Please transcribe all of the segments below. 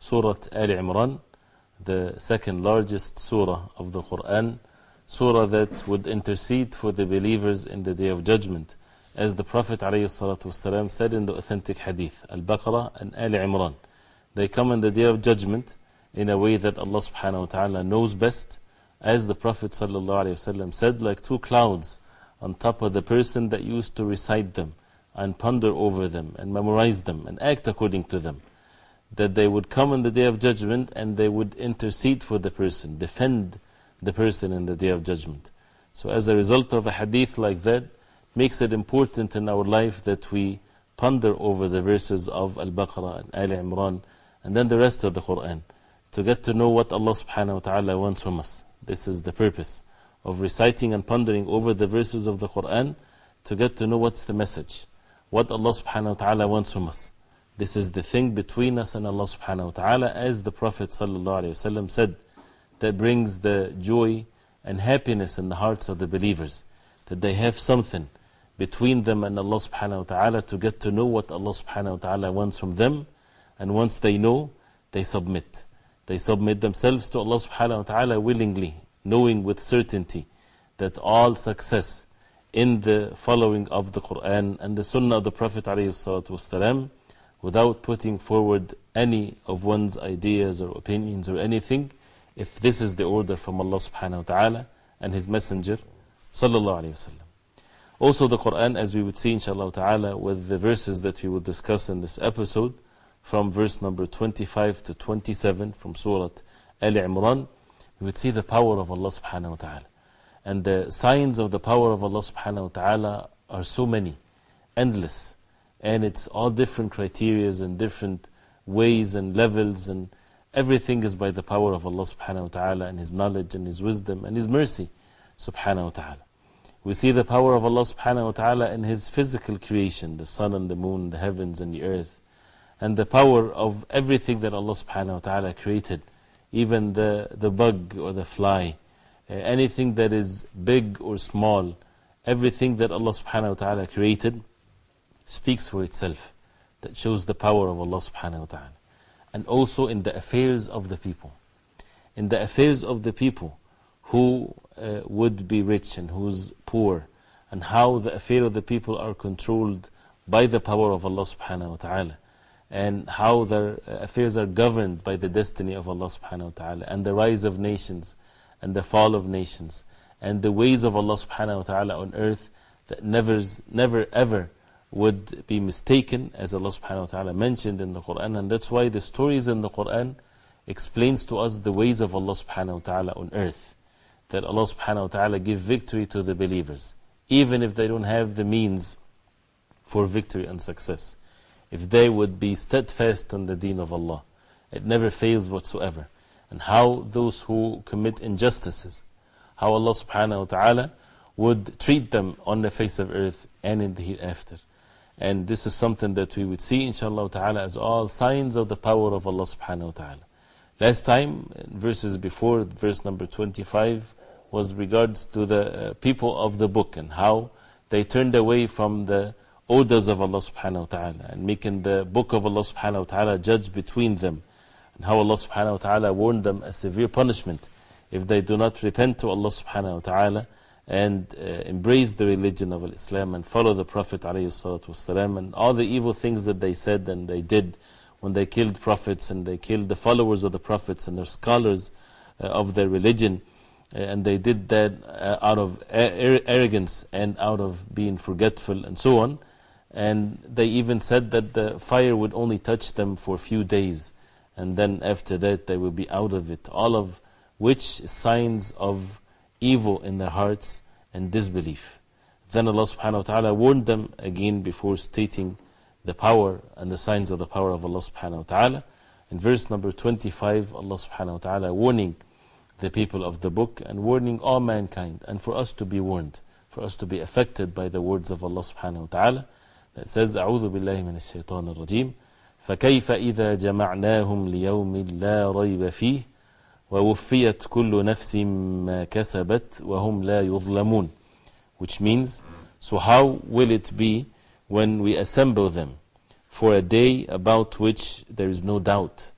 Surah Al Imran, the second largest surah of the Quran, surah that would intercede for the believers in the Day of Judgment. As the Prophet ﷺ said in the authentic hadith, Al Baqarah and Al Imran, they come in the Day of Judgment in a way that Allah subhanahu wa ta'ala knows best. As the Prophet ﷺ said, like two clouds on top of the person that used to recite them and ponder over them and memorize them and act according to them that they would come on the day of judgment and they would intercede for the person, defend the person in the day of judgment. So, as a result of a hadith like that, makes it important in our life that we ponder over the verses of Al Baqarah and Al Imran and then the rest of the Quran to get to know what Allah subhanahu wa ta'ala wants from us. This is the purpose of reciting and pondering over the verses of the Quran to get to know what's the message, what Allah subhanahu wa ta'ala wants from us. This is the thing between us and Allah subhanahu wa ta'ala, as the Prophet ﷺ said, that brings the joy and happiness in the hearts of the believers. That they have something between them and Allah subhanahu wa ta'ala to get to know what Allah subhanahu wa ta'ala wants from them. And once they know, they submit. They submit themselves to Allah subhanahu wa ta'ala willingly, knowing with certainty that all success in the following of the Quran and the Sunnah of the Prophet ﷺ without putting forward any of one's ideas or opinions or anything, if this is the order from Allah subhanahu wa ta'ala and His Messenger Also the Quran, as we would see inshallah ta'ala with the verses that we will discuss in this episode, from verse number 25 to 27 from Surah Al Imran, we would see the power of Allah subhanahu wa ta'ala. And the signs of the power of Allah subhanahu wa ta'ala are so many, endless and it's all different criterias and different ways and levels and everything is by the power of Allah subhanahu wa ta'ala and His knowledge and His wisdom and His mercy subhanahu wa ta'ala. We see the power of Allah subhanahu wa ta'ala in His physical creation, the sun and the moon, the heavens and the earth, and the power of everything that Allah subhanahu wa ta'ala created, even the, the bug or the fly, anything that is big or small, everything that Allah subhanahu wa ta'ala created speaks for itself, that shows the power of Allah subhanahu wa ta'ala. And also in the affairs of the people. In the affairs of the people who uh, would be rich and who's poor, and how the affairs of the people are controlled by the power of Allah subhanahu wa ta'ala. And how their affairs are governed by the destiny of Allah subhanahu wa ta'ala. And the rise of nations, and the fall of nations, and the ways of Allah subhanahu wa ta'ala on earth that never, never ever would be mistaken as Allah subhanahu wa ta'ala mentioned in the Quran and that's why the stories in the Quran explains to us the ways of Allah subhanahu wa ta'ala on earth. That Allah subhanahu wa ta'ala give victory to the believers even if they don't have the means for victory and success. If they would be steadfast on the deen of Allah it never fails whatsoever. And how those who commit injustices how Allah subhanahu wa ta'ala would treat them on the face of earth and in the hereafter and this is something that we would see, inshallah ta'ala, as all signs of the power of Allah subhanahu wa ta'ala. Last time, verses before, verse number 25, was regards to the uh, people of the book and how they turned away from the orders of Allah subhanahu wa ta'ala and making the book of Allah subhanahu wa ta'ala judge between them. And how Allah subhanahu wa ta'ala warned them a severe punishment if they do not repent to Allah subhanahu wa ta'ala and uh, embrace the religion of Islam and follow the Prophet ﷺ and all the evil things that they said and they did when they killed prophets and they killed the followers of the prophets and their scholars uh, of their religion. Uh, and they did that out of arrogance and out of being forgetful and so on. And they even said that the fire would only touch them for a few days. And then after that, they will be out of it. All of which signs of evil in their hearts and disbelief. Then Allah subhanahu wa ta'ala warned them again before stating the power and the signs of the power of Allah subhanahu wa ta'ala. In verse number 25, Allah subhanahu wa ta'ala warning the people of the book and warning all mankind and for us to be warned, for us to be affected by the words of Allah subhanahu wa ta'ala that says, أعوذ بالله من الشيطان الرجيم فكيف إذا جمعناهم ليوم لا ريب فيه ووفيت كل نفس ما كسبت وهم لا يظلمون which means so how will it be when we assemble them for a day about which there is no doubt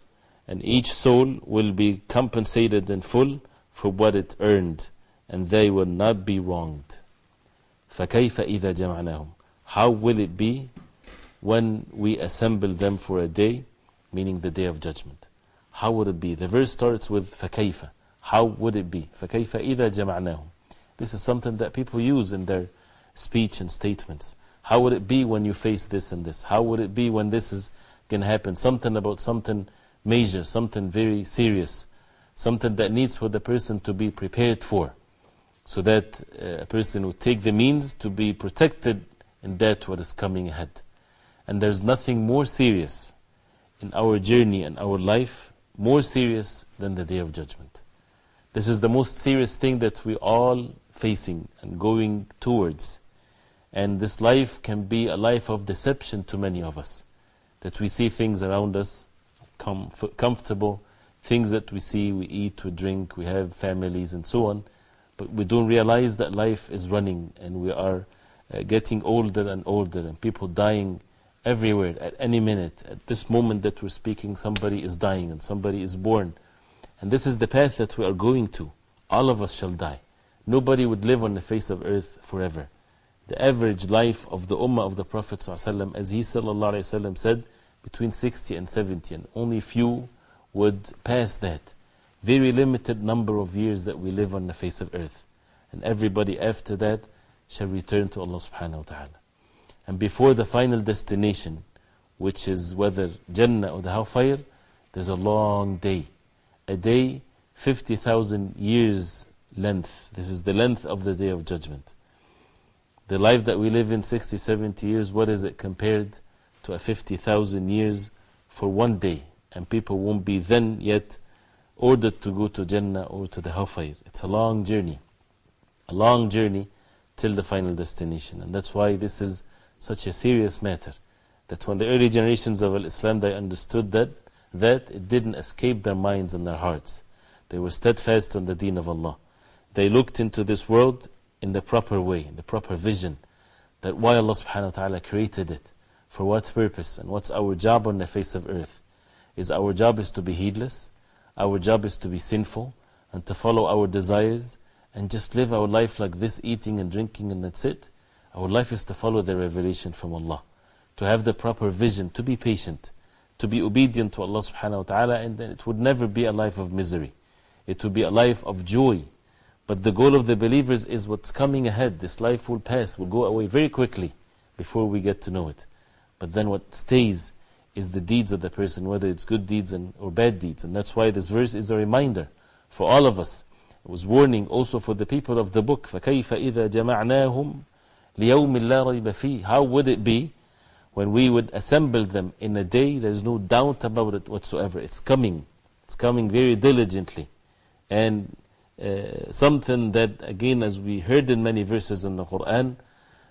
and each soul will be compensated in full for what it earned and they will not be wronged فكيف إذا جمعناهم how will it be when we assemble them for a day meaning the day of judgment how would it be? The verse starts with فَكَيْفَ How would it be? فَكَيْفَ إِذَا جَمَعْنَاهُم This is something that people use in their speech and statements. How would it be when you face this and this? How would it be when this is going to happen? Something about something major, something very serious, something that needs for the person to be prepared for, so that uh, a person would take the means to be protected in that what is coming ahead. And there's nothing more serious in our journey and our life more serious than the day of judgment. This is the most serious thing that we all facing and going towards. And this life can be a life of deception to many of us. That we see things around us comf comfortable, things that we see, we eat, we drink, we have families and so on. But we don't realize that life is running and we are uh, getting older and older and people dying everywhere, at any minute. At this moment that we're speaking, somebody is dying and somebody is born. And this is the path that we are going to. All of us shall die. Nobody would live on the face of earth forever. The average life of the Ummah of the Prophet, ﷺ, as he ﷺ said, between 60 and 70, and only few would pass that. Very limited number of years that we live on the face of earth. And everybody after that shall return to Allah subhanahu wa ta'ala. And before the final destination, which is whether Jannah or the hellfire, there's a long day. A day, 50,000 years length. This is the length of the day of judgment. The life that we live in, 60, 70 years, what is it compared to a 50,000 years for one day? And people won't be then yet ordered to go to Jannah or to the hellfire. It's a long journey. A long journey till the final destination. And that's why this is such a serious matter that when the early generations of Islam they understood that, that it didn't escape their minds and their hearts. They were steadfast on the deen of Allah. They looked into this world in the proper way, in the proper vision, that why Allah subhanahu wa ta'ala created it, for what purpose, and what's our job on the face of earth. Is our job is to be heedless, our job is to be sinful, and to follow our desires, and just live our life like this, eating and drinking, and that's it? Our life is to follow the revelation from Allah, to have the proper vision, to be patient, to be obedient to Allah subhanahu wa ta'ala, and then it would never be a life of misery. It would be a life of joy. But the goal of the believers is what's coming ahead. This life will pass, will go away very quickly before we get to know it. But then what stays is the deeds of the person, whether it's good deeds and, or bad deeds. And that's why this verse is a reminder for all of us. It was warning also for the people of the book. فَكَيْفَ إِذَا جَمَعْنَاهُمْ لِيَوْمٍ لَا رَيْبَ فِيهِ How would it be when we would assemble them in a day? There's no doubt about it whatsoever. It's coming. It's coming very diligently. And uh, something that, again, as we heard in many verses in the Quran,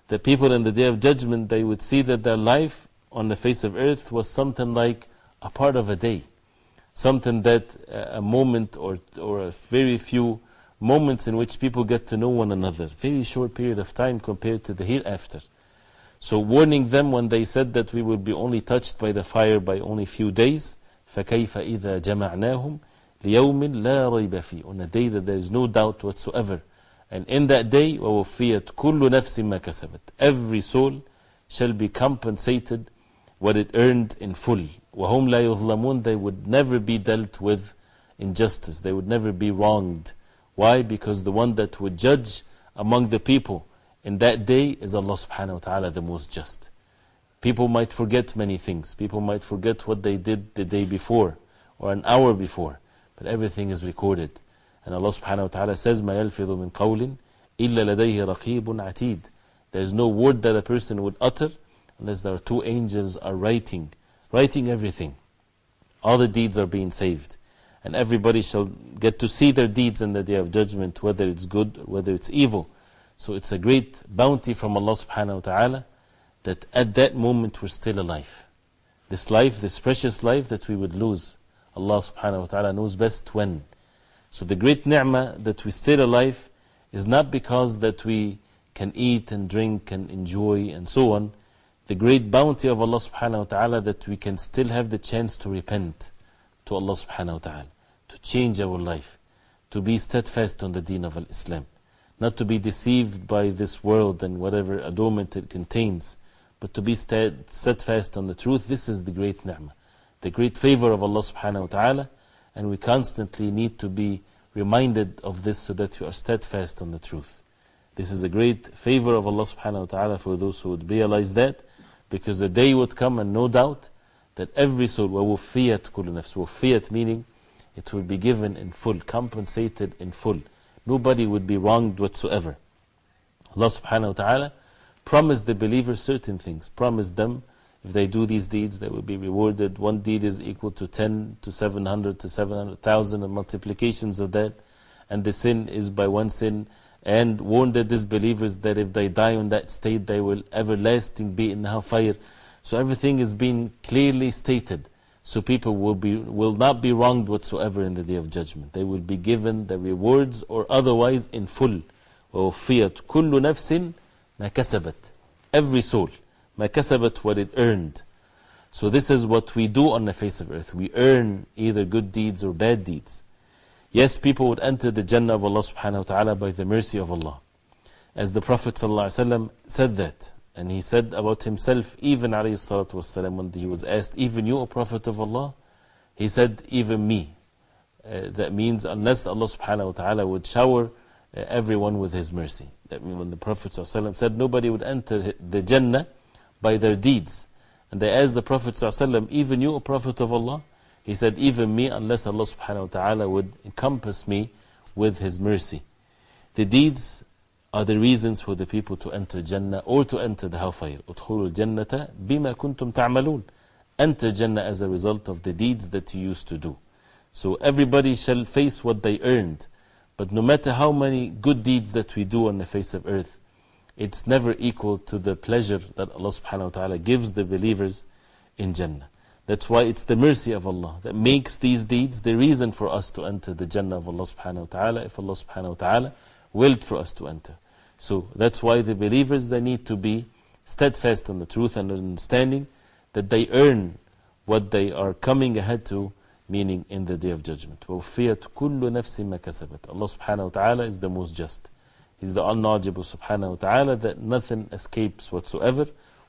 the people in the day of judgment, they would see that their life on the face of earth was something like a part of a day. Something that uh, a moment or, or a very few moments in which people get to know one another. Very short period of time compared to the hereafter. So warning them when they said that we would be only touched by the fire by only few days. فَكَيْفَ إِذَا جَمَعْنَاهُمْ لِيَوْمٍ لَا رَيْبَ فِيهِ On a day that there is no doubt whatsoever. And in that day, وَوَفِّيَتْ كُلُّ نَفْسٍ مَا كَسَبَتْ Every soul shall be compensated what it earned in full. وَهُمْ لَا يُظْلَمُونَ They would never be dealt with injustice. They would never be wronged. Why? Because the one that would judge among the people in that day is Allah subhanahu wa ta'ala, the most just. People might forget many things. People might forget what they did the day before or an hour before. But everything is recorded. And Allah subhanahu wa ta'ala says, مَا يَلْفِظُ مِنْ قَوْلٍ إِلَّا لَدَيْهِ رَقِيبٌ عَتِيدٌ There is no word that a person would utter unless there are two angels are writing, writing everything. All the deeds are being saved. And everybody shall get to see their deeds in the day of judgment, whether it's good whether it's evil. So it's a great bounty from Allah subhanahu wa ta'ala that at that moment we're still alive. This life, this precious life that we would lose, Allah subhanahu wa ta'ala knows best when. So the great ni'mah that we're still alive is not because that we can eat and drink and enjoy and so on. The great bounty of Allah subhanahu wa ta'ala that we can still have the chance to repent to Allah subhanahu wa ta'ala, to change our life, to be steadfast on the deen of Islam, not to be deceived by this world and whatever adornment it contains, but to be steadfast on the truth. This is the great ni'mah, the great favor of Allah subhanahu wa ta'ala, and we constantly need to be reminded of this so that we are steadfast on the truth. This is a great favor of Allah subhanahu wa ta'ala for those who would realize that, because the day would come and no doubt that every soul, وَوُفِّيَتْ كُلُّ نَفْسٍ وُفِّيَتْ meaning it will be given in full, compensated in full. Nobody would be wronged whatsoever. Allah subhanahu wa ta'ala promised the believers certain things, promised them if they do these deeds, they will be rewarded. One deed is equal to 10 to 700 to 700,000 and multiplications of that. And the sin is by one sin. And warned the disbelievers that if they die on that state, they will everlasting be in the hellfire. So everything is being clearly stated. So people will, be, will not be wronged whatsoever in the day of judgment. They will be given the rewards or otherwise in full. وَوَفِّيَتْ كُلُّ نَفْسٍ مَا كَسَبَتْ Every soul ما كسبت what it earned. So this is what we do on the face of earth. We earn either good deeds or bad deeds. Yes, people would enter the Jannah of Allah subhanahu wa ta'ala by the mercy of Allah. As the Prophet ﷺ said that, and he said about himself, even والسلام, when he was asked, even you, O Prophet of Allah, he said, even me. Uh, that means, unless Allah subhanahu wa ta'ala would shower uh, everyone with His mercy. That means, when the Prophet ﷺ said, nobody would enter the Jannah by their deeds. And they asked the Prophet ﷺ, even you, O Prophet of Allah? He said, even me, unless Allah subhanahu wa ta'ala would encompass me with His mercy. The deeds are the reasons for the people to enter Jannah or to enter the Hellfire. Udkhulul Jannata bima kuntum ta'malun. Enter Jannah as a result of the deeds that you used to do. So everybody shall face what they earned. But no matter how many good deeds that we do on the face of earth, it's never equal to the pleasure that Allah subhanahu wa ta'ala gives the believers in Jannah. That's why it's the mercy of Allah that makes these deeds the reason for us to enter the Jannah of Allah subhanahu wa ta'ala. If Allah subhanahu wa ta'ala willed for us to enter. So that's why the believers they need to be steadfast on the truth and understanding that they earn what they are coming ahead to, meaning in the day of judgment. وَوْفِيَتْ كُلُّ نَفْسٍ مَا كَسَبَتْ Allah subhanahu wa ta'ala is the most just. He's the unknowledgeable subhanahu wa ta'ala that nothing escapes whatsoever.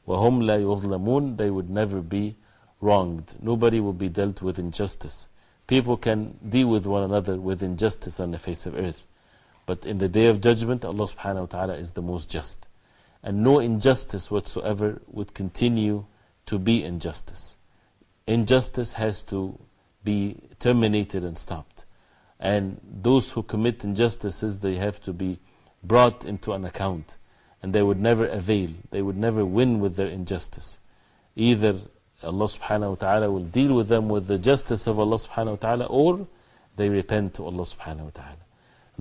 وَهُمْ لَا يُظْلَمُونَ They would never be wronged. Nobody will be dealt with injustice. People can deal with one another with injustice on the face of earth. But in the day of judgment, Allah subhanahu wa ta'ala is the most just. And no injustice whatsoever would continue to be injustice. Injustice has to be terminated and stopped. And those who commit injustices, they have to be brought into an account. And they would never avail, they would never win with their injustice. Either Allah subhanahu wa ta'ala will deal with them with the justice of Allah subhanahu wa ta'ala, or they repent to Allah subhanahu wa ta'ala.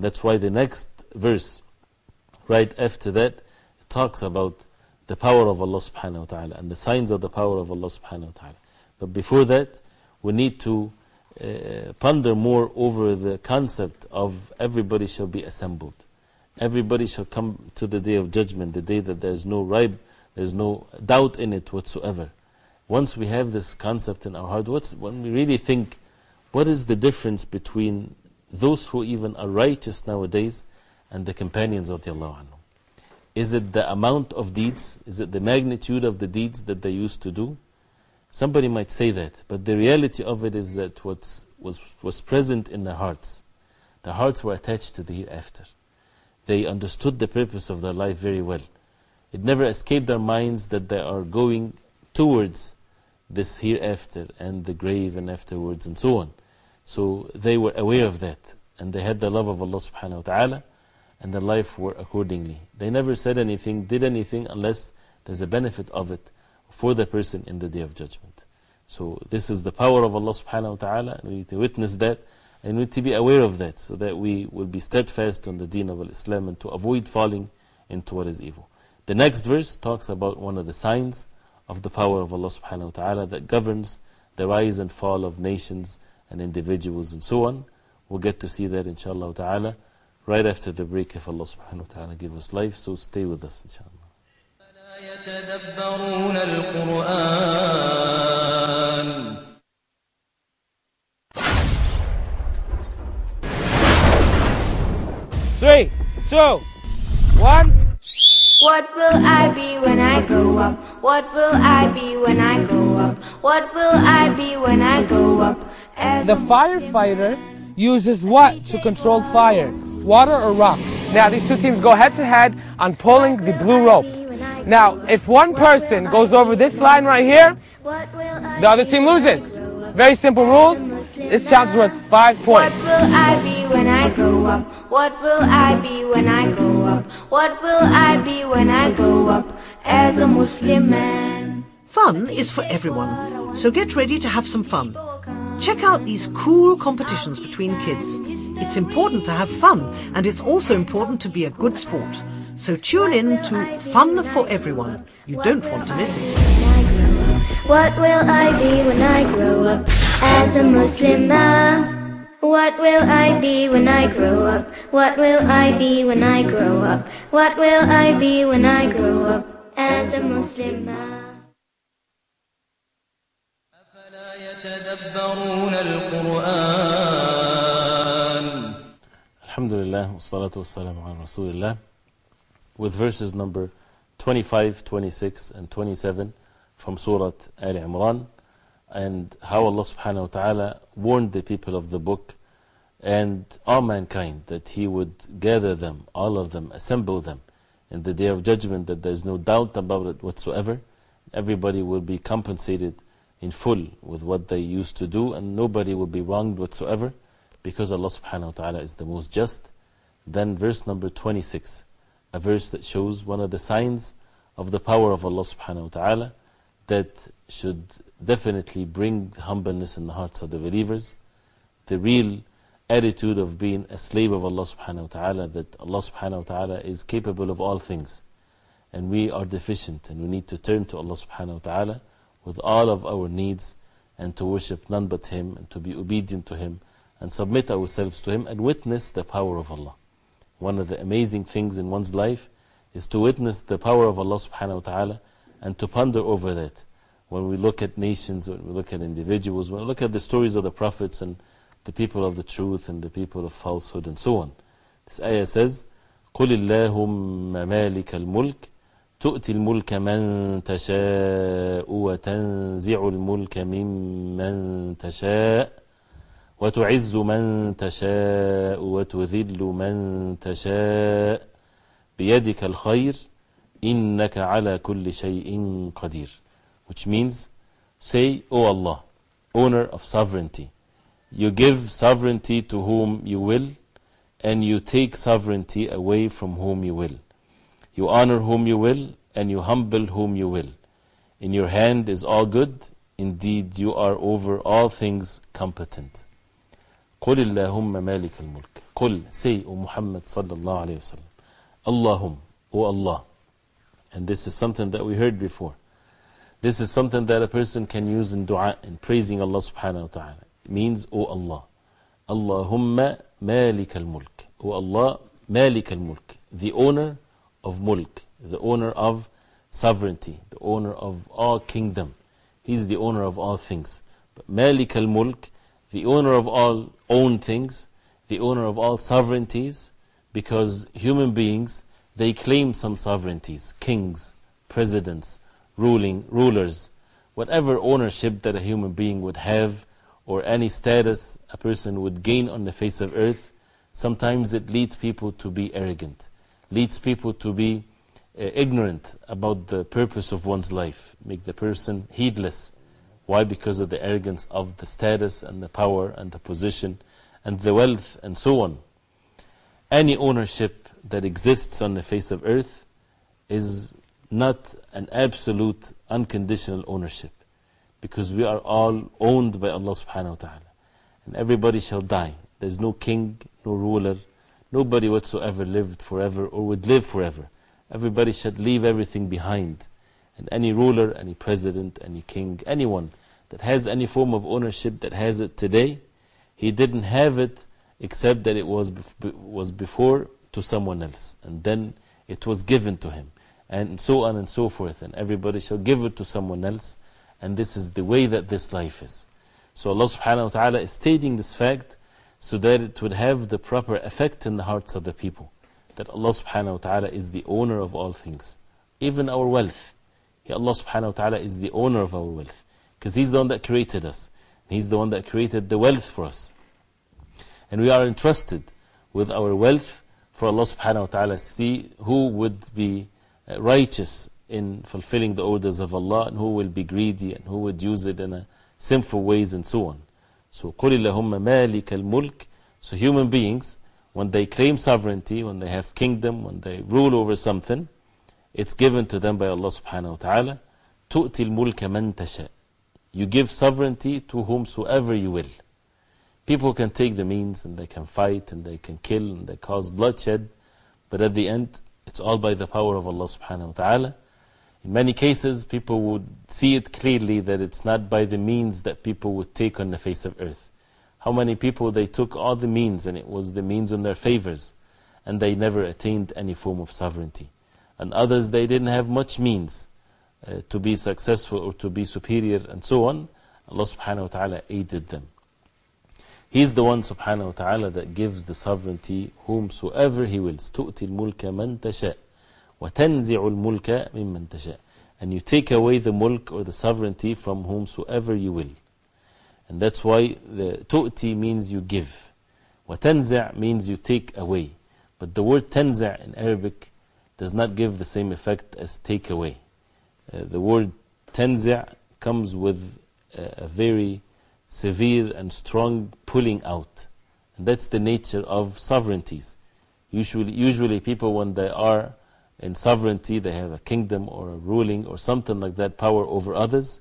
That's why the next verse, right after that, talks about the power of Allah subhanahu wa ta'ala and the signs of the power of Allah subhanahu wa ta'ala. But before that, we need to uh, ponder more over the concept of everybody shall be assembled. Everybody shall come to the day of judgment, the day that there is no ribe, there is no doubt in it whatsoever. Once we have this concept in our heart, what's, when we really think, what is the difference between those who even are righteous nowadays and the companions of the Allah? Is it the amount of deeds? Is it the magnitude of the deeds that they used to do? Somebody might say that, but the reality of it is that what was, was present in their hearts. Their hearts were attached to the hereafter. They understood the purpose of their life very well. It never escaped their minds that they are going towards this hereafter and the grave and afterwards and so on. So they were aware of that and they had the love of Allah subhanahu wa ta'ala and their life were accordingly. They never said anything, did anything unless there's a benefit of it for the person in the day of judgment. So this is the power of Allah subhanahu wa ta'ala and we need to witness that and we need to be aware of that so that we will be steadfast on the deen of Islam and to avoid falling into what is evil. The next verse talks about one of the signs of the power of Allah subhanahu wa ta'ala that governs the rise and fall of nations and individuals and so on. We'll get to see that inshallah ta'ala right after the break if Allah subhanahu wa ta'ala give us life. So stay with us inshallah. يتدبرون القرآن Three, two, one. What will I be when I grow up? What will I be when I grow up? What will I be when I grow up? As The firefighter uses what to control fire? Water or rocks? Now these two teams go head to head on pulling the blue rope. Now, if one person goes over this line right here, What the other team loses. Very simple rules. This challenge is worth five What points. will I be when I grow up? What will I be when I grow up? What will I be when I grow up as a Muslim man? Fun is for everyone, so get ready to have some fun. Check out these cool competitions between kids. It's important to have fun, and it's also important to be a good sport. So tune in to Fun for Everyone. You don't want to miss it. What will I be when I grow up as a Muslimah? What will I be when I grow up? What will I be when I grow up? What will I be when I grow up as a Muslimah? يتدبرون القرآن Alhamdulillah, wassalatu wassalamu ala Rasulillah. With verses number 25, 26, and 27 from Surah Al Imran, and how Allah subhanahu wa ta'ala warned the people of the book and all mankind that He would gather them, all of them, assemble them in the day of judgment, that there's no doubt about it whatsoever. Everybody will be compensated in full with what they used to do, and nobody will be wronged whatsoever because Allah subhanahu wa ta'ala is the most just. Then, verse number 26, a verse that shows one of the signs of the power of Allah subhanahu wa ta'ala that should definitely bring humbleness in the hearts of the believers. The real attitude of being a slave of Allah subhanahu wa ta'ala, that Allah subhanahu wa ta'ala is capable of all things. And we are deficient, and we need to turn to Allah subhanahu wa ta'ala with all of our needs and to worship none but Him and to be obedient to Him and submit ourselves to Him and witness the power of Allah. One of the amazing things in one's life is to witness the power of Allah subhanahu wa ta'ala and to ponder over that. When we look at nations, when we look at individuals, when we look at the stories of the prophets and the people of the truth and the people of falsehood and so on. This ayah says, قُلِ اللَّهُمَّ مَالِكَ الْمُلْكِ تؤتي الملك من تشاء وتنزع الملك ممن تشاء وتعز من تشاء وتذل من تشاء بيدك الخير إنك على كل شيء قدير which means say O Allah owner of sovereignty you give sovereignty to whom you will and you take sovereignty away from whom you will you honor whom you will and you humble whom you will in your hand is all good indeed you are over all things competent قل اللهم مالك الملك قل say O Muhammad sallallahu alayhi wa sallam Allahum O Allah and this is something that we heard before this is something that a person can use in dua in praising Allah subhanahu wa ta'ala it means O Allah Allahumma malik al-mulk O Allah malik al-mulk the owner of mulk the owner of sovereignty the owner of all kingdom. He's the owner of all things. But malik al-mulk the owner of all own things, the owner of all sovereignties, because human beings, they claim some sovereignties, kings, presidents, ruling, rulers, whatever ownership that a human being would have or any status a person would gain on the face of earth, sometimes it leads people to be arrogant, leads people to be uh, ignorant about the purpose of one's life, make the person heedless. Why? Because of the arrogance of the status and the power and the position and the wealth and so on. Any ownership that exists on the face of earth is not an absolute, unconditional ownership. Because we are all owned by Allah subhanahu wa ta'ala. And everybody shall die. There's no king, no ruler, nobody whatsoever lived forever or would live forever. Everybody should leave everything behind. And any ruler, any president, any king, anyone that has any form of ownership that has it today, he didn't have it except that it was, was before to someone else. And then it was given to him. And so on and so forth. And everybody shall give it to someone else. And this is the way that this life is. So Allah subhanahu wa ta'ala is stating this fact so that it would have the proper effect in the hearts of the people. That Allah subhanahu wa ta'ala is the owner of all things. Even our wealth. Allah subhanahu wa ta'ala is the owner of our wealth. Because He's the one that created us. He's the one that created the wealth for us. And we are entrusted with our wealth for Allah subhanahu wa ta'ala see who would be uh, righteous in fulfilling the orders of Allah and who will be greedy and who would use it in sinful ways and so on. So, قُلِ اللَّهُمَّ مَالِكَ الْمُلْكِ So human beings, when they claim sovereignty, when they have kingdom, when they rule over something, it's given to them by Allah subhanahu wa ta'ala. تُؤْتِ الْمُلْكَ مَنْ تَشَاء You give sovereignty to whomsoever you will. People can take the means and they can fight and they can kill and they cause bloodshed, but at the end, it's all by the power of Allah subhanahu wa ta'ala. In many cases, people would see it clearly that it's not by the means that people would take on the face of earth. How many people they took all the means and it was the means on their favors and they never attained any form of sovereignty. And others, they didn't have much means uh, to be successful or to be superior and so on. Allah subhanahu wa ta'ala aided them. He's the one subhanahu wa ta'ala that gives the sovereignty whomsoever He wills. تُؤْتِ الْمُلْكَ مَنْ تَشَاءُ وَتَنْزِعُ الْمُلْكَ مِمَّنْ تَشَاءُ And you take away the mulk or the sovereignty from whomsoever you will. And that's why the tu'ti means you give. وَتَنْزِع means you take away. But the word tanzi' in Arabic does not give the same effect as take away. Uh, the word tanzi' comes with a, a very severe and strong pulling out. And that's the nature of sovereignties. Usually, usually people, when they are in sovereignty, they have a kingdom or a ruling or something like that, power over others,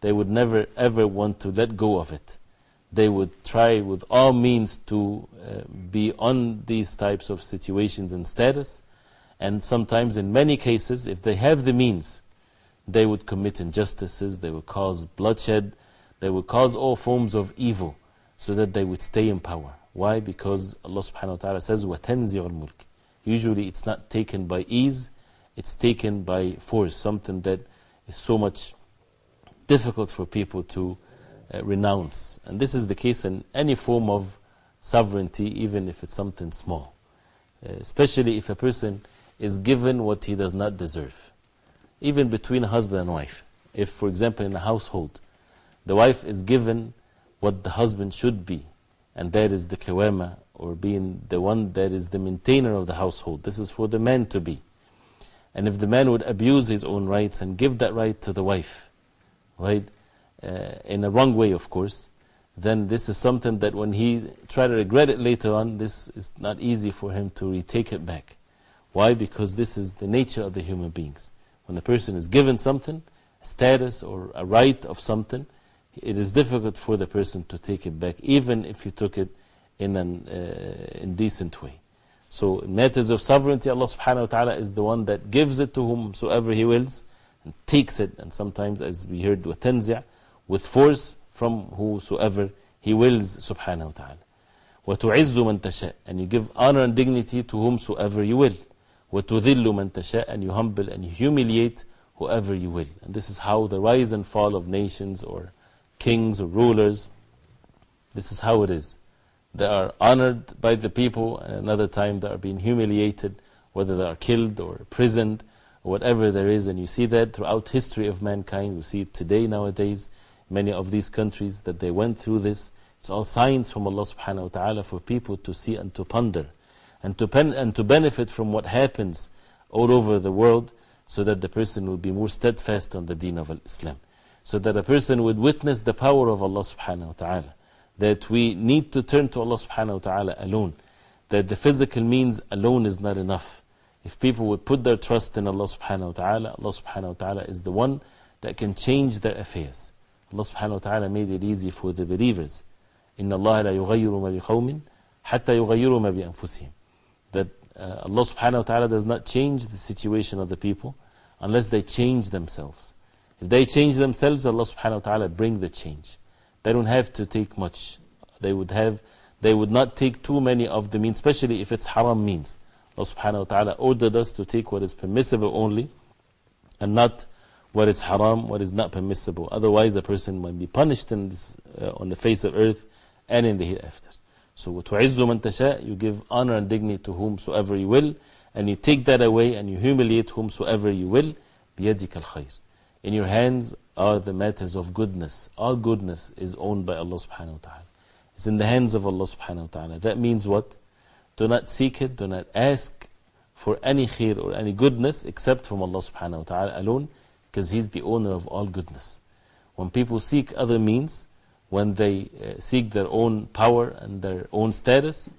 they would never ever want to let go of it. They would try with all means to uh, be on these types of situations and status. And sometimes, in many cases, if they have the means, they would commit injustices, they would cause bloodshed, they would cause all forms of evil so that they would stay in power. Why? Because Allah subhanahu wa ta'ala says, وَتَنْزِعُ الْمُلْكِ Usually it's not taken by ease, it's taken by force, something that is so much difficult for people to uh, renounce. And this is the case in any form of sovereignty, even if it's something small. Uh, especially if a person is given what he does not deserve. Even between husband and wife. If, for example, in a household, the wife is given what the husband should be, and that is the kawama, or being the one that is the maintainer of the household. This is for the man to be. And if the man would abuse his own rights and give that right to the wife, right, uh, in a wrong way, of course, then this is something that when he try to regret it later on, this is not easy for him to retake it back. Why? Because this is the nature of the human beings. When a person is given something, a status or a right of something, it is difficult for the person to take it back, even if he took it in an uh, indecent way. So, in matters of sovereignty, Allah subhanahu wa ta'ala is the one that gives it to whomsoever He wills and takes it, and sometimes, as we heard, وَتَنْزِعْ with force from whosoever He wills subhanahu wa ta'ala. وَتُعِزُّ مَن تَشَاء And you give honor and dignity to whomsoever you will. وَتُذِلُّ مَن تَشَاء And you humble and you humiliate whoever you will. And this is how the rise and fall of nations or kings or rulers, this is how it is. They are honored by the people, and another time they are being humiliated, whether they are killed or imprisoned, or whatever there is. And you see that throughout history of mankind. We see it today, nowadays, many of these countries that they went through this. It's all signs from Allah subhanahu wa ta'ala for people to see and to ponder and to, pen, and to benefit from what happens all over the world so that the person will be more steadfast on the deen of Islam. So that a person would witness the power of Allah subhanahu wa ta'ala That we need to turn to Allah subhanahu wa ta'ala alone. That the physical means alone is not enough. If people would put their trust in Allah subhanahu wa ta'ala, Allah subhanahu wa ta'ala is the one that can change their affairs. Allah subhanahu wa ta'ala made it easy for the believers. إِنَّ اللَّهَ لَا يُغَيِّرُ مَا بِقَوْمٍ حَتَّى يُغَيِّرُوا مَا بِأَنفُسِهِمْ That uh, Allah subhanahu wa ta'ala does not change the situation of the people unless they change themselves. If they change themselves, Allah subhanahu wa ta'ala bring the change. They don't have to take much. They would have, they would not take too many of the means, especially if it's haram means. Allah subhanahu wa ta'ala ordered us to take what is permissible only and not what is haram, what is not permissible. Otherwise, a person might be punished in this, uh, on the face of earth and in the hereafter. So, وَتُعِزُّ مَن تَشَاء You give honor and dignity to whomsoever you will, and you take that away and you humiliate whomsoever you will. بِيَدِكَ الْخَيْرِ In your hands are the matters of goodness. All goodness is owned by Allah subhanahu wa ta'ala. It's in the hands of Allah subhanahu wa ta'ala. That means what? Do not seek it, do not ask for any khair or any goodness except from Allah subhanahu wa ta'ala alone because He's the owner of all goodness. When people seek other means, when they uh, seek their own power and their own status,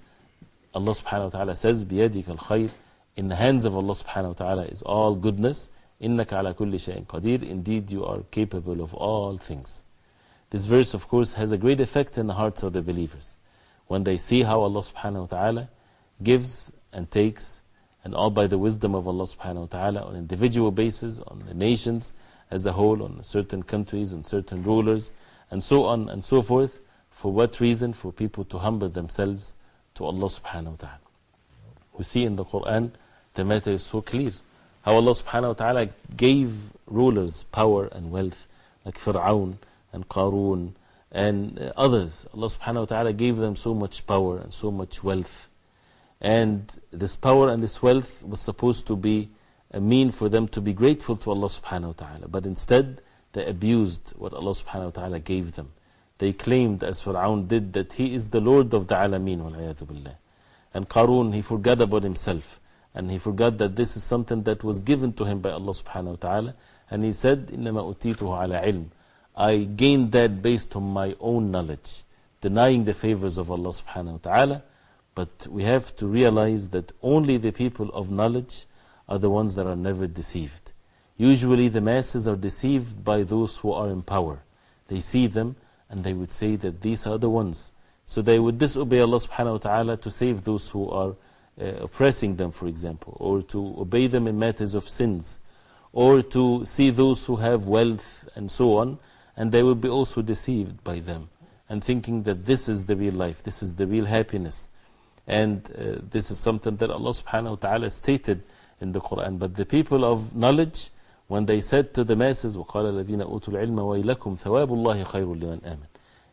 Allah subhanahu wa ta'ala says, بِيَدِكَ الْخَيْرِ In the hands of Allah subhanahu wa ta'ala is all goodness. إِنَّكَ عَلَى كُلِّ شَيْءٍ قَدِيرٍ Indeed, you are capable of all things. This verse, of course, has a great effect in the hearts of the believers. When they see how Allah subhanahu wa ta'ala gives and takes, and all by the wisdom of Allah subhanahu wa ta'ala on individual basis, on the nations as a whole, on certain countries, on certain rulers, and so on and so forth. For what reason? For people to humble themselves to Allah subhanahu wa ta'ala. We see in the Quran, the matter is so clear. How Allah subhanahu wa ta'ala gave rulers power and wealth, like Fir'aun and Qarun and uh, others. Allah subhanahu wa ta'ala gave them so much power and so much wealth. And this power and this wealth was supposed to be a mean for them to be grateful to Allah subhanahu wa ta'ala. But instead, they abused what Allah subhanahu wa ta'ala gave them. They claimed, as Fir'aun did, that he is the Lord of the alameen. And Qarun, he forgot about himself. And he forgot that this is something that was given to him by Allah subhanahu wa ta'ala. And he said, إِنَّمَا أُتِيتُهُ عَلَى عِلْمٍ I gained that based on my own knowledge, denying the favors of Allah subhanahu wa ta'ala. But we have to realize that only the people of knowledge are the ones that are never deceived. Usually the masses are deceived by those who are in power. They see them and they would say that these are the ones. So they would disobey Allah subhanahu wa ta'ala to save those who are uh, oppressing them, for example, or to obey them in matters of sins, or to see those who have wealth and so on, and they will be also deceived by them and thinking that this is the real life, this is the real happiness. And uh, this is something that Allah subhanahu wa ta'ala stated in the Quran. But the people of knowledge, when they said to the masses, وَقَالَ الَّذِينَ أُوتُوا الْعِلْمَ وَيْلَكُمْ ثَوَابُ اللَّهِ خَيْرٌ لِمَنْ آمَنَ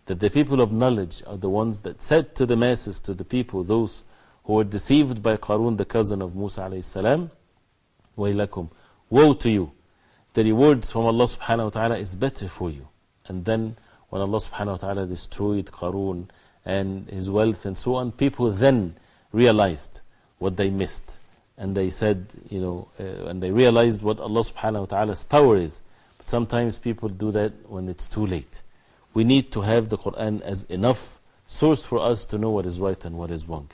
That the people of knowledge are the ones that said to the masses, to the people, those who were deceived by Qarun, the cousin of Musa. alayhi Woe to you! The rewards from Allah subhanahu wa ta'ala is better for you. And then, when Allah subhanahu wa ta'ala destroyed Qarun and his wealth and so on, people then realized what they missed. And they said, you know, uh, and they realized what Allah subhanahu wa ta'ala's power is. But sometimes people do that when it's too late. We need to have the Quran as enough source for us to know what is right and what is wrong.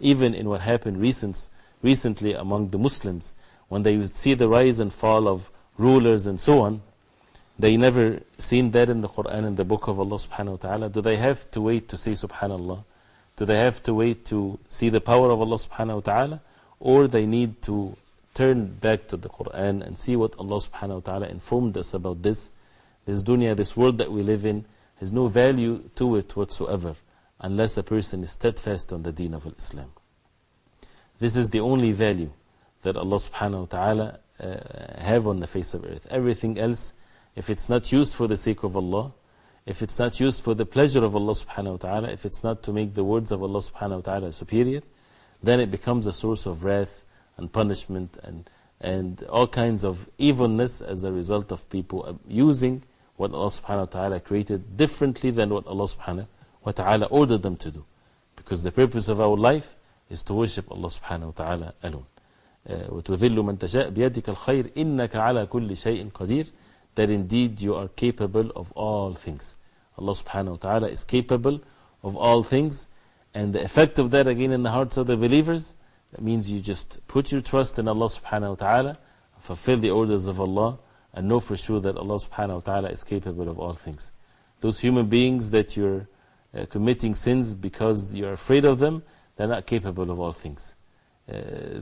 Even in what happened recent, recently among the Muslims, when they would see the rise and fall of rulers and so on, they never seen that in the Quran in the book of Allah subhanahu wa ta'ala. Do they have to wait to say subhanallah? Do they have to wait to see the power of Allah subhanahu wa ta'ala? Or they need to turn back to the Quran and see what Allah subhanahu wa ta'ala informed us about this. This dunya, this world that we live in, has no value to it whatsoever unless a person is steadfast on the deen of Islam. This is the only value that Allah subhanahu wa ta'ala uh, have on the face of earth. Everything else, if it's not used for the sake of Allah, if it's not used for the pleasure of Allah subhanahu wa ta'ala, if it's not to make the words of Allah subhanahu wa ta'ala superior, then it becomes a source of wrath and punishment and, and all kinds of evilness as a result of people using what Allah subhanahu wa ta'ala created differently than what Allah subhanahu wa ta'ala ordered them to do. Because the purpose of our life is to worship Allah subhanahu wa ta'ala alone. Uh, وتذل من تشاء بيدك الخير إنك على كل شيء قدير that indeed you are capable of all things. Allah subhanahu wa ta'ala is capable of all things and the effect of that again in the hearts of the believers that means you just put your trust in Allah subhanahu wa ta'ala fulfill the orders of Allah and know for sure that Allah subhanahu wa ta'ala is capable of all things. Those human beings that you're uh, committing sins because you're afraid of them, they're not capable of all things. Uh,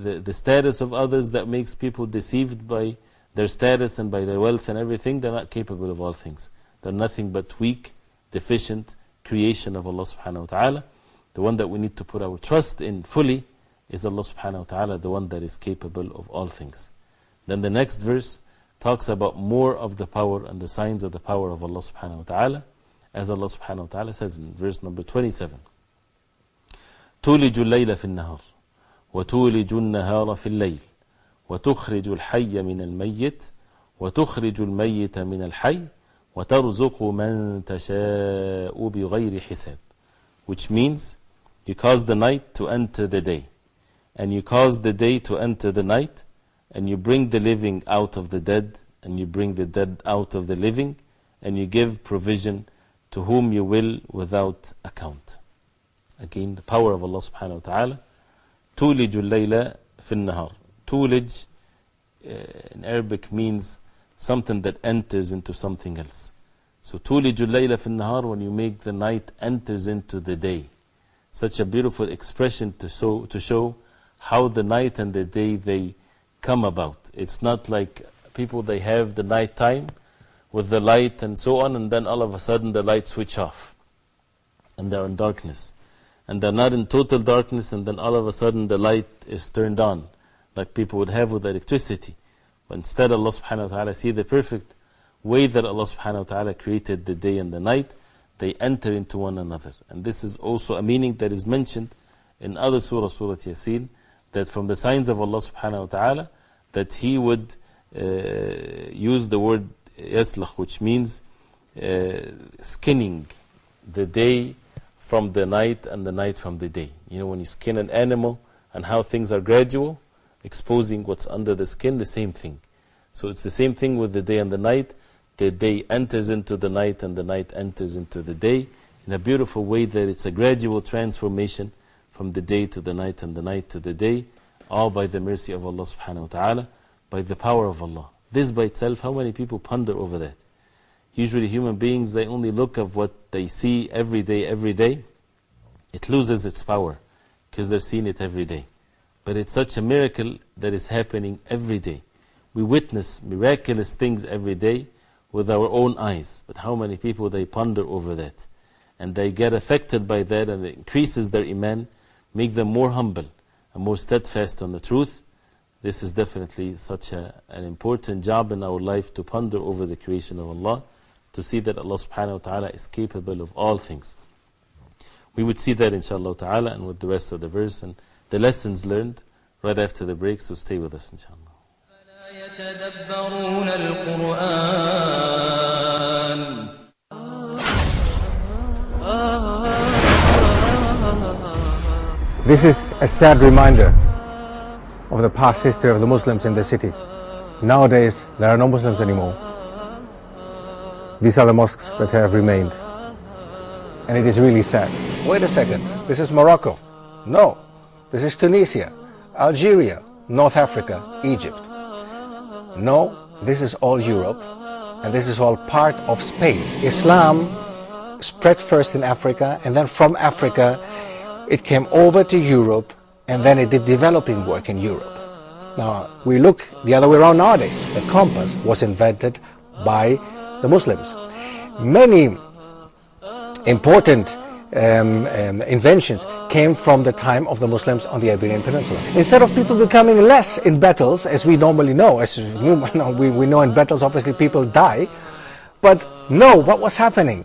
the, the status of others that makes people deceived by their status and by their wealth and everything, they're not capable of all things. They're nothing but weak, deficient creation of Allah subhanahu wa ta'ala. The one that we need to put our trust in fully is Allah subhanahu wa ta'ala, the one that is capable of all things. Then the next verse talks about more of the power and the signs of the power of Allah subhanahu wa ta'ala. As Allah subhanahu wa ta'ala says in verse number 27. تولج الليل في النهار وتولج النهار في الليل وتخرج الحي من الميت وتخرج الميت من الحي وترزق من تشاء بغير حساب which means you cause the night to enter the day and you cause the day to enter the night and you bring the living out of the dead and you bring the dead out of the living and you give provision to whom you will without account again the power of Allah subhanahu wa ta'ala تولج الليل في النهار تولج uh, in Arabic means something that enters into something else so تولج الليل في النهار when you make the night enters into the day such a beautiful expression to show, to show how the night and the day they come about it's not like people they have the night time with the light and so on and then all of a sudden the light switch off and they're in darkness. And they're not in total darkness and then all of a sudden the light is turned on like people would have with electricity. But instead Allah subhanahu wa ta'ala see the perfect way that Allah subhanahu wa ta'ala created the day and the night. They enter into one another. And this is also a meaning that is mentioned in other surah surah yasin that from the signs of Allah subhanahu wa ta'ala that He would uh, use the word yaslakh which means uh, skinning the day from the night and the night from the day. You know, when you skin an animal and how things are gradual, exposing what's under the skin, the same thing. So it's the same thing with the day and the night. The day enters into the night and the night enters into the day in a beautiful way that it's a gradual transformation from the day to the night and the night to the day, all by the mercy of Allah subhanahu wa ta'ala, by the power of Allah. This by itself, how many people ponder over that? Usually human beings, they only look at what they see every day, every day. It loses its power because they're seeing it every day. But it's such a miracle that is happening every day. We witness miraculous things every day with our own eyes. But how many people they ponder over that? And they get affected by that and it increases their iman, make them more humble and more steadfast on the truth. This is definitely such a, an important job in our life to ponder over the creation of Allah to see that Allah subhanahu wa ta'ala is capable of all things. We would see that inshallah ta'ala and with the rest of the verse and the lessons learned right after the break, so stay with us inshallah. يتدبرون القرآن This is a sad reminder of the past history of the Muslims in the city. Nowadays, there are no Muslims anymore. These are the mosques that have remained. And it is really sad. Wait a second, this is Morocco. No, this is Tunisia, Algeria, North Africa, Egypt. No, this is all Europe, and this is all part of Spain. Islam spread first in Africa, and then from Africa it came over to Europe, and then it did developing work in Europe. Now, we look the other way around nowadays. The compass was invented by the Muslims. Many important um, um, inventions came from the time of the Muslims on the Iberian Peninsula. Instead of people becoming less in battles, as we normally know, as we, we know in battles obviously people die, but no, what was happening?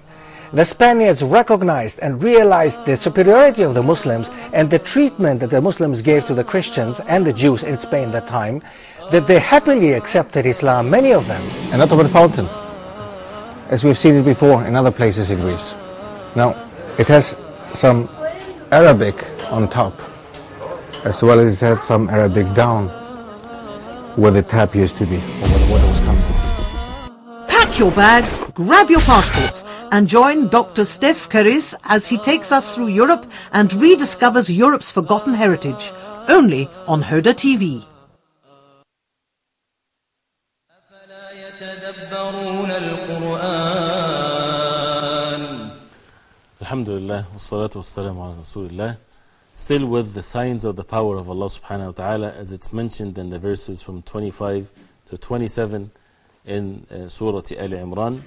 The Spaniards recognized and realized the superiority of the Muslims and the treatment that the Muslims gave to the Christians and the Jews in Spain at that time, that they happily accepted Islam, many of them. An Ottoman fountain. as we've seen it before in other places in Greece. Now, it has some Arabic on top, as well as it has some Arabic down, where the tap used to be, or where the water was coming from. Pack your bags, grab your passports, and join Dr. Stef Keris as he takes us through Europe and rediscovers Europe's forgotten heritage, only on Huda TV. Alhamdulillah, wassalatu wassalamu ala rasulillah. Still with the signs of the power of Allah subhanahu wa ta'ala as it's mentioned in the verses from 25 to 27 in、uh, Surah Al Imran.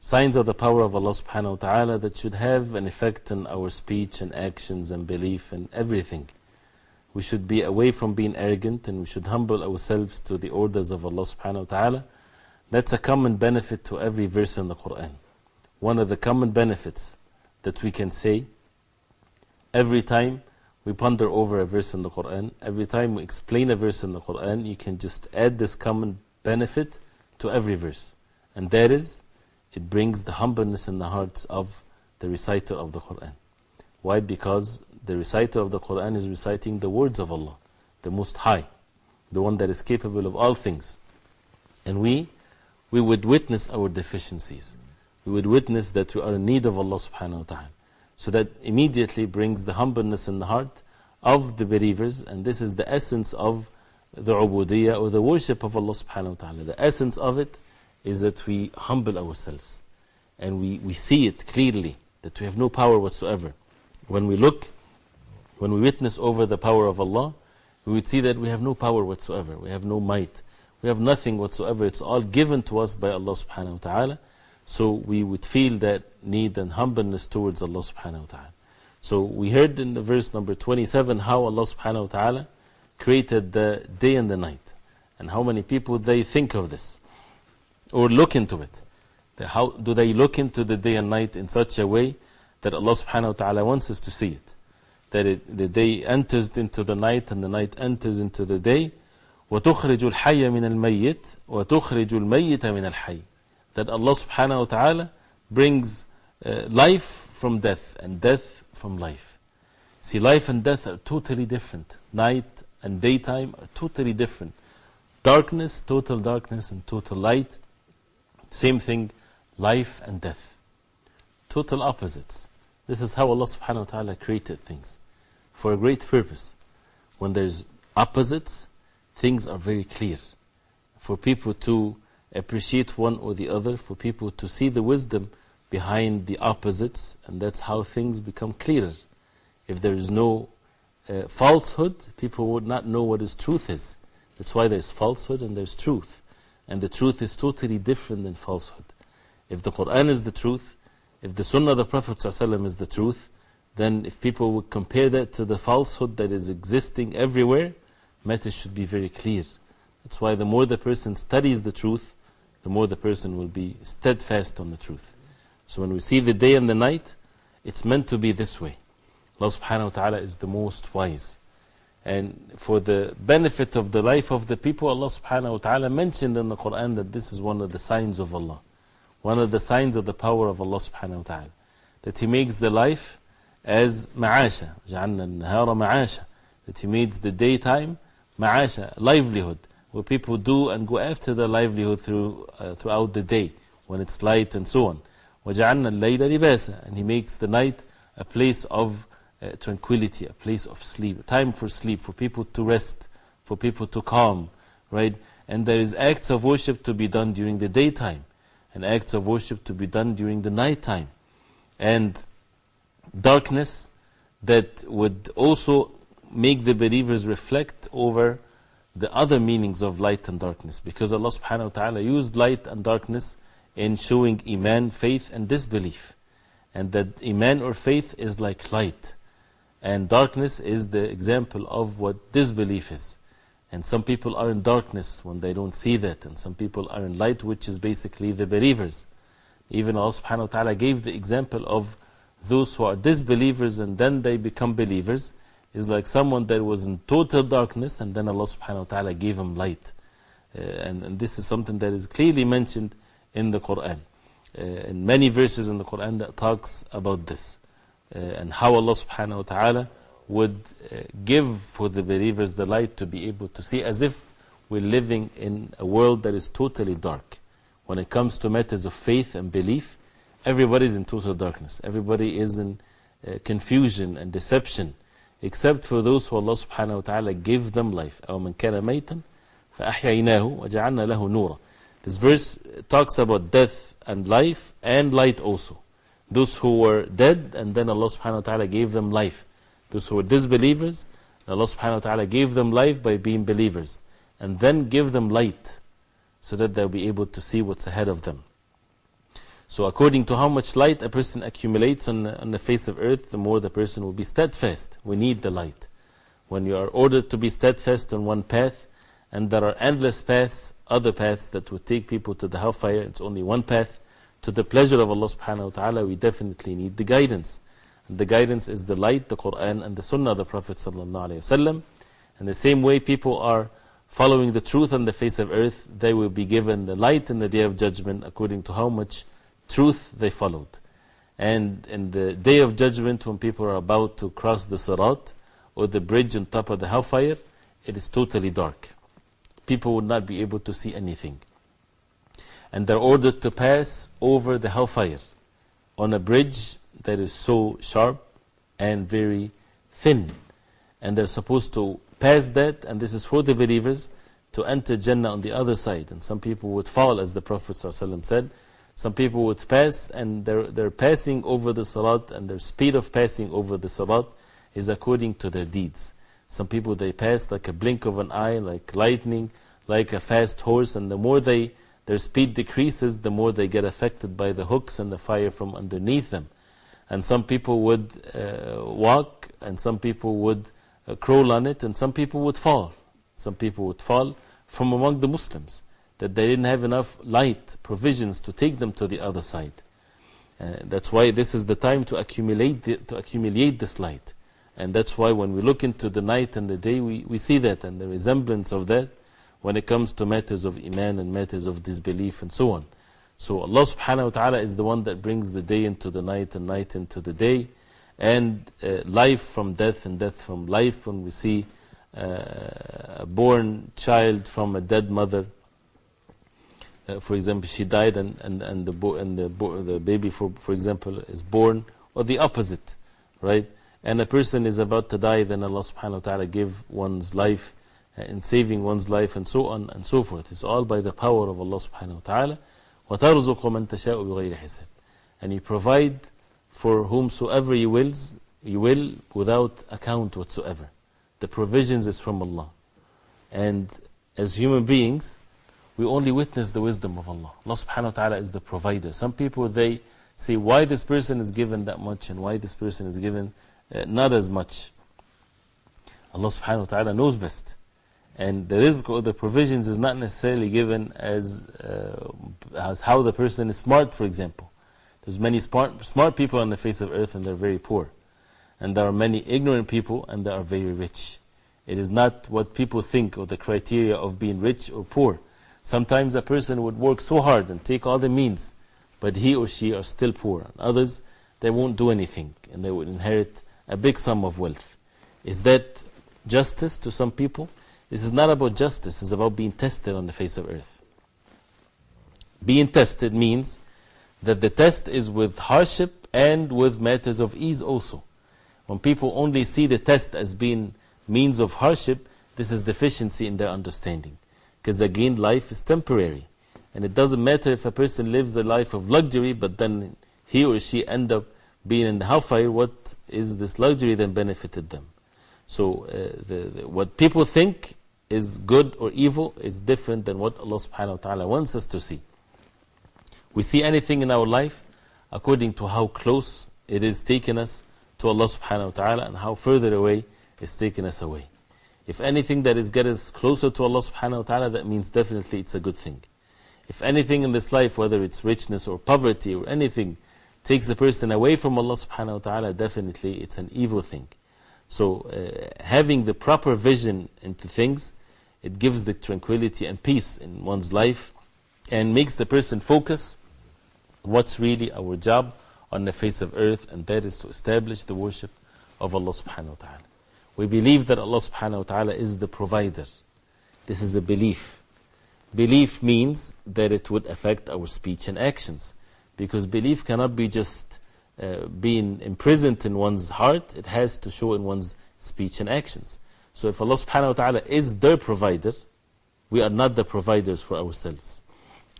Signs of the power of Allah subhanahu wa ta'ala that should have an effect on our speech and actions and belief and everything. We should be away from being arrogant and we should humble ourselves to the orders of Allah subhanahu wa ta'ala. That's a common benefit to every verse in the Quran. One of the common benefits that we can say every time we ponder over a verse in the Quran, every time we explain a verse in the Quran, you can just add this common benefit to every verse. And that is, it brings the humbleness in the hearts of the reciter of the Quran. Why? Because the reciter of the Quran is reciting the words of Allah, the Most High, the one that is capable of all things. And we, we would witness our deficiencies. We would witness that we are in need of Allah subhanahu wa ta'ala. So that immediately brings the humbleness in the heart of the believers, and this is the essence of the ubudiyah or the worship of Allah subhanahu wa ta'ala. The essence of it is that we humble ourselves and we, we see it clearly that we have no power whatsoever. When we look, when we witness over the power of Allah, we would see that we have no power whatsoever. We have no might. We have nothing whatsoever. It's all given to us by Allah subhanahu wa ta'ala. So we would feel that need and humbleness towards Allah subhanahu wa ta'ala. So we heard in the verse number 27 how Allah subhanahu wa ta'ala created the day and the night. And how many people they think of this or look into it. How do they look into the day and night in such a way that Allah subhanahu wa ta'ala wants us to see it? That it, the day enters into the night and the night enters into the day. وَتُخْرِجُ الْحَيَّ مِنَ الْمَيِّتِ وَتُخْرِجُ الْمَيِّتَ مِنَ الْحَيِّ That Allah subhanahu wa ta'ala brings uh, life from death and death from life. See, life and death are totally different. Night and daytime are totally different. Darkness, total darkness, and total light. Same thing, life and death. Total opposites. This is how Allah subhanahu wa ta'ala created things. For a great purpose. When there's opposites, things are very clear. For people to appreciate one or the other, for people to see the wisdom behind the opposites, and that's how things become clearer. If there is no uh, falsehood, people would not know what is truth is. That's why there's falsehood and there's truth. And the truth is totally different than falsehood. If the Quran is the truth, if the Sunnah of the Prophet is the truth, then if people would compare that to the falsehood that is existing everywhere, matters should be very clear. That's why the more the person studies the truth, the more the person will be steadfast on the truth. So when we see the day and the night, it's meant to be this way. Allah subhanahu wa ta'ala is the most wise. And for the benefit of the life of the people, Allah subhanahu wa ta'ala mentioned in the Quran that this is one of the signs of Allah. One of the signs of the power of Allah subhanahu wa ta'ala. That He makes the life as ma'asha. جَعَلْنَا النَّهَارَ ma'asha. That He makes the daytime ma'asha, livelihood. Where people do and go after their livelihood through, uh, throughout the day. When it's light and so on. وَجَعَلْنَا اللَّيْلَ لِبَاسًا And He makes the night a place of uh, tranquility, a place of sleep, time for sleep, for people to rest, for people to calm, right? And there is acts of worship to be done during the daytime, and acts of worship to be done during the nighttime. And darkness that would also make the believers reflect over the other meanings of light and darkness. Because Allah subhanahu wa ta'ala used light and darkness in showing Iman, faith, and disbelief. And that Iman or faith is like light. And darkness is the example of what disbelief is. And some people are in darkness when they don't see that. And some people are in light, which is basically the believers. Even Allah subhanahu wa ta'ala gave the example of those who are disbelievers and then they become believers. Is like someone that was in total darkness and then Allah subhanahu wa ta'ala gave him light. Uh, and, and this is something that is clearly mentioned in the Quran. uh, in many verses in the Quran that talks about this and how Allah subhanahu wa ta'ala would uh, give for the believers the light to be able to see as if we're living in a world that is totally dark. When it comes to matters of faith and belief, everybody is in total darkness. Everybody is in uh, confusion and deception, except for those who Allah subhanahu wa ta'ala gave them life. أو من كان ميتا فأحييناه وجعلنا له نورا. This verse talks about death and life and light also. Those who were dead and then Allah subhanahu wa ta'ala gave them life. Those who were disbelievers, Allah subhanahu wa ta'ala gave them life by being believers. And then give them light so that they'll be able to see what's ahead of them. So, according to how much light a person accumulates on on the face of earth, the more the person will be steadfast. We need the light. When you are ordered to be steadfast on one path, and there are endless paths, other paths that would take people to the hellfire, it's only one path to the pleasure of Allah subhanahu wa ta'ala, we definitely need the guidance. And the guidance is the light, the Quran, and the Sunnah of the Prophet wasallam. And the same way people are following the truth on the face of earth, they will be given the light in the day of judgment according to how much truth they followed. And in the day of judgment, when people are about to cross the Sirat or the bridge on top of the hellfire, it is totally dark. People would not be able to see anything. And they're ordered to pass over the hellfire on a bridge that is so sharp and very thin. And they're supposed to pass that, and this is for the believers, to enter Jannah on the other side. And some people would fall, as the Prophet ﷺ said. Some people would pass, and they're, they're passing over the Sirat, and their speed of passing over the Sirat is according to their deeds. Some people they pass like a blink of an eye, like lightning, like a fast horse, and the more they, their speed decreases, the more they get affected by the hooks and the fire from underneath them. And some people would uh, walk, and some people would uh, crawl on it, and some people would fall. Some people would fall from among the Muslims, that they didn't have enough light, provisions to take them to the other side. Uh, that's why this is the time to accumulate, the, to accumulate this light. And that's why when we look into the night and the day, we, we see that and the resemblance of that when it comes to matters of Iman and matters of disbelief and so on. So Allah subhanahu wa ta'ala is the one that brings the day into the night and night into the day, and uh, life from death and death from life. When we see uh, a born child from a dead mother, uh, for example, she died and, and, and, the, and the, the baby, for, for example, is born, or the opposite, right? And a person is about to die, then Allah subhanahu wa ta'ala give one's life in saving one's life and so on and so forth. It's all by the power of Allah subhanahu wa ta'ala. وَتَرْزُقُ مَن تَشَاءُ بِغَيْرِ حِسَابٍ And you provide for whomsoever you wills, you will without account whatsoever. The provisions is from Allah. And as human beings, we only witness the wisdom of Allah. Allah subhanahu wa ta'ala is the provider. Some people, they say why this person is given that much and why this person is given uh, not as much. Allah subhanahu wa ta'ala knows best. And the rizq or the provisions is not necessarily given as, uh, as how the person is smart, for example. There's many smart, smart people on the face of earth and they're very poor. And there are many ignorant people and they are very rich. It is not what people think or the criteria of being rich or poor. Sometimes a person would work so hard and take all the means, but he or she are still poor. And others, they won't do anything and they would inherit a big sum of wealth. Is that justice to some people? This is not about justice, it's about being tested on the face of earth. Being tested means that the test is with hardship and with matters of ease also. When people only see the test as being means of hardship, this is deficiency in their understanding. Because again, life is temporary. And it doesn't matter if a person lives a life of luxury, but then he or she end up being in the hellfire, what is this luxury then benefited them? So, uh, the, the, what people think is good or evil is different than what Allah subhanahu wa ta'ala wants us to see. We see anything in our life according to how close it is taking us to Allah subhanahu wa ta'ala and how further away it's taking us away. If anything that is get us closer to Allah subhanahu wa ta'ala, that means definitely it's a good thing. If anything in this life, whether it's richness or poverty or anything, takes the person away from Allah subhanahu wa ta'ala, definitely it's an evil thing. So, uh, having the proper vision into things, it gives the tranquility and peace in one's life and makes the person focus what's really our job on the face of earth, and that is to establish the worship of Allah subhanahu wa ta'ala. We believe that Allah subhanahu wa ta'ala is the provider. This is a belief. Belief means that it would affect our speech and actions. Because belief cannot be just uh, being imprisoned in one's heart, it has to show in one's speech and actions. So if Allah subhanahu wa ta'ala is the provider, we are not the providers for ourselves.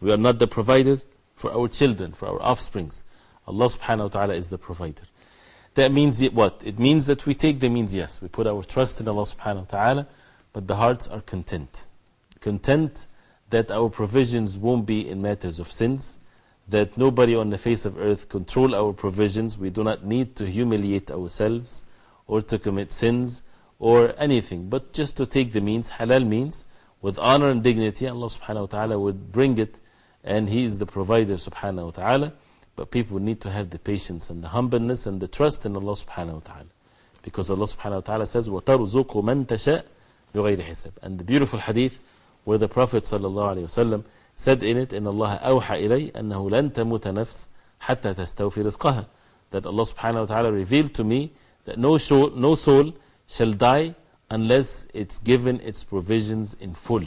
We are not the providers for our children, for our offsprings. Allah subhanahu wa ta'ala is the provider. That means what? It means that we take the means, yes, we put our trust in Allah subhanahu wa ta'ala, but the hearts are content. Content that our provisions won't be in matters of sins, that nobody on the face of earth control our provisions. We do not need to humiliate ourselves or to commit sins or anything, but just to take the means, halal means, with honor and dignity, Allah subhanahu wa ta'ala would bring it, and He is the provider subhanahu wa ta'ala. But people need to have the patience and the humbleness and the trust in Allah subhanahu wa ta'ala. Because Allah subhanahu wa ta'ala says, وَتَرْزُقُ مَن تَشَاءُ بِغَيْرِ حِسَابٍ And the beautiful hadith where the Prophet sallallahu alayhi wa said in it, إِنَّ اللَّهَ أَوْحَى إِلَيْ أَنَّهُ لَن تَمُوتَ نَفْسٍ حَتَّى تَسْتَوْفِي رِزْقَهَا That Allah subhanahu wa ta'ala revealed to me that no soul, no soul shall die unless it's given its provisions in full.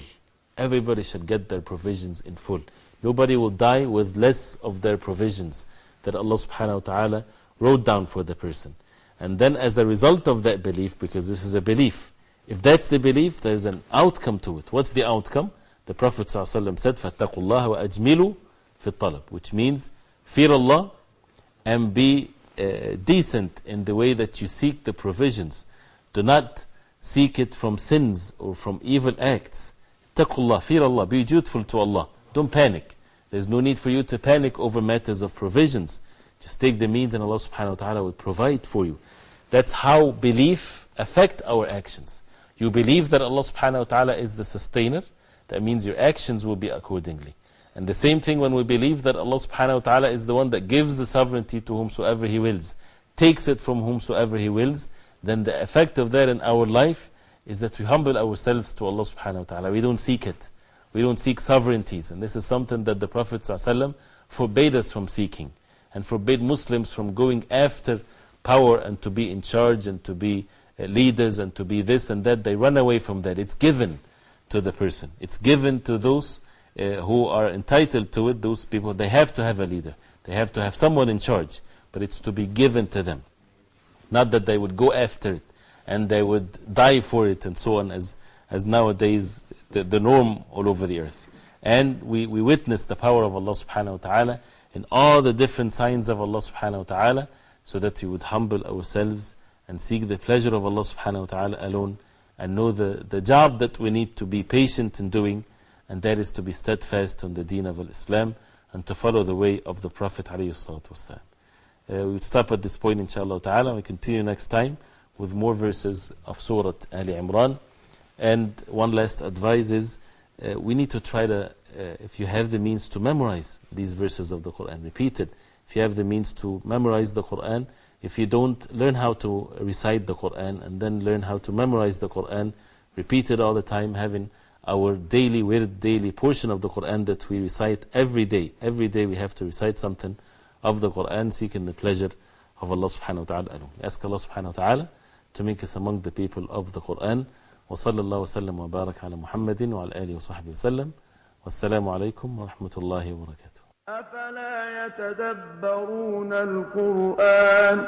Everybody should get their provisions in full. Nobody will die with less of their provisions that Allah subhanahu wa ta'ala wrote down for the person. And then as a result of that belief, because this is a belief, if that's the belief, there's an outcome to it. What's the outcome? The Prophet ﷺ said, فَاتَّقُوا اللَّهَ وَأَجْمِلُوا فِي الطَّلَبِ Which means, fear Allah and be uh, decent in the way that you seek the provisions. do not seek it from sins or from evil acts. Taqullah, fear Allah, be dutiful to Allah. Don't panic. There's no need for you to panic over matters of provisions. Just take the means and Allah subhanahu wa ta'ala will provide for you. That's how belief affect our actions. You believe that Allah subhanahu wa ta'ala is the sustainer, that means your actions will be accordingly. And the same thing when we believe that Allah subhanahu wa ta'ala is the one that gives the sovereignty to whomsoever He wills, takes it from whomsoever He wills, then the effect of that in our life is that we humble ourselves to Allah subhanahu wa ta'ala. We don't seek it. We don't seek sovereignties. And this is something that the Prophet ﷺ forbade us from seeking and forbade Muslims from going after power and to be in charge and to be uh, leaders and to be this and that. They run away from that. It's given to the person. It's given to those uh, who are entitled to it, those people. They have to have a leader. They have to have someone in charge. But it's to be given to them. Not that they would go after it and they would die for it and so on as, as nowadays the, the norm all over the earth. And we, we witness the power of Allah subhanahu wa ta'ala in all the different signs of Allah subhanahu wa ta'ala so that we would humble ourselves and seek the pleasure of Allah subhanahu wa ta'ala alone and know the, the job that we need to be patient in doing and that is to be steadfast on the deen of Islam and to follow the way of the Prophet. Uh, we would stop at this point, inshallah ta'ala, and we continue next time with more verses of Surah Ali Imran. And one last advice is uh, we need to try to, uh, if you have the means to memorize these verses of the Quran, repeat it. If you have the means to memorize the Quran, if you don't, learn how to recite the Quran and then learn how to memorize the Quran, repeat it all the time, having our daily, wird daily portion of the Quran that we recite every day. Every day we have to recite something of the Quran, seeking the pleasure of Allah subhanahu wa ta'ala. Ask Allah subhanahu wa ta'ala to make us among the people of the Quran. وصلى الله وسلم وبارك على محمد وعلى آله وصحبه وسلم والسلام عليكم ورحمة الله وبركاته أفلا يتدبرون القرآن